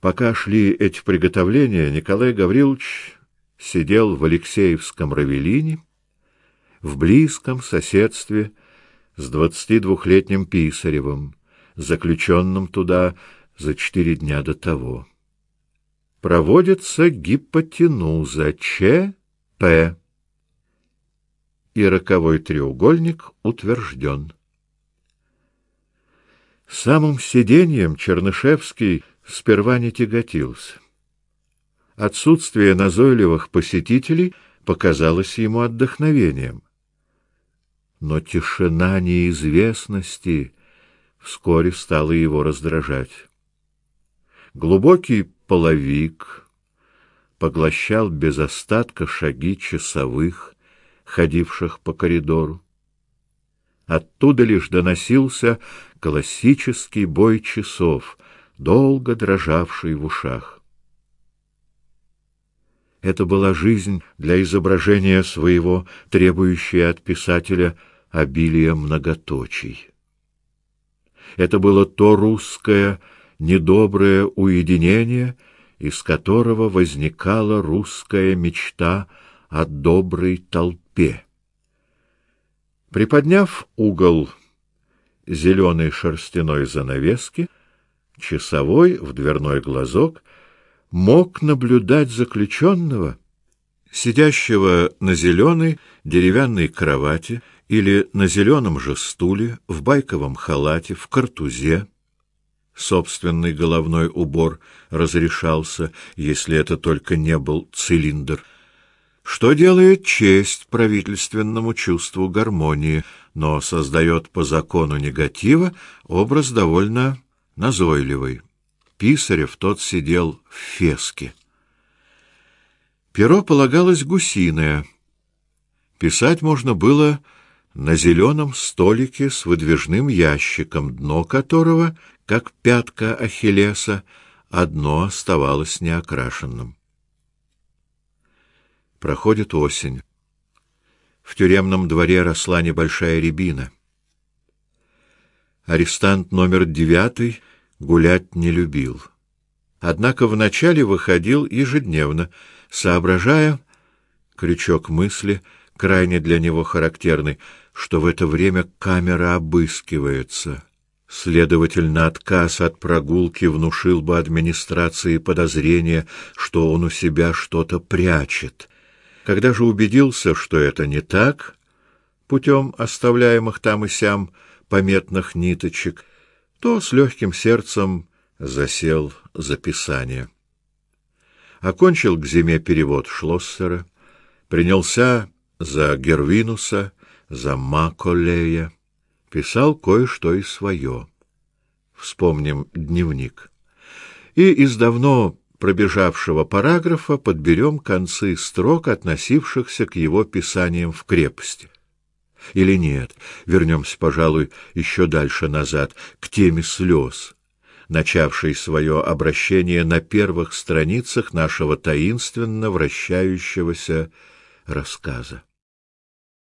Пока шли эти приготовления, Николай Гаврилович сидел в Алексеевском Равелине, в близком соседстве с двадцатидвухлетним Писаревым, заключенным туда за четыре дня до того. Проводится гипотенуза ЧП, и роковой треугольник утвержден. Самым сиденьем Чернышевский сперва не тяготился. Отсутствие назойливых посетителей показалось ему отдохновением. Но тишина неизвестности вскоре стала его раздражать. Глубокий половик поглощал без остатка шаги часовых, ходивших по коридору. Оттуда лишь доносился классический бой часов, долго дрожавший в ушах. Это была жизнь для изображения своего, требующая от писателя обилия многоточий. Это было то русское недоброе уединение, из которого возникала русская мечта о доброй толпе. Приподняв угол зеленой шерстяной занавески, часовой в дверной глазок мог наблюдать заключенного, сидящего на зеленой деревянной кровати или на зеленом же стуле, в байковом халате, в картузе. Собственный головной убор разрешался, если это только не был цилиндр. Что делает честь правительственному чувству гармонии, но создает по закону негатива образ довольно назойливый. Писарев тот сидел в феске. Перо полагалось гусиное. Писать можно было на зеленом столике с выдвижным ящиком, дно которого, как пятка Ахиллеса, одно оставалось неокрашенным. Проходит осень. В тюремном дворе росла небольшая рябина. Арестант номер девятый гулять не любил. Однако вначале выходил ежедневно, соображая, крючок мысли, крайне для него характерный, что в это время камера обыскивается. Следовательно, отказ от прогулки внушил бы администрации подозрение, что он у себя что-то прячет. Когда же убедился, что это не так, путем оставляемых там и сям пометных ниточек, то с легким сердцем засел за писание. Окончил к зиме перевод Шлоссера, принялся за Гервинуса, за Маколея, писал кое-что и свое. Вспомним дневник. И из давно пробежавшего параграфа подберем концы строк, относившихся к его писаниям в крепости. Или нет, вернемся, пожалуй, еще дальше назад, к теме слез, начавшей свое обращение на первых страницах нашего таинственно вращающегося рассказа.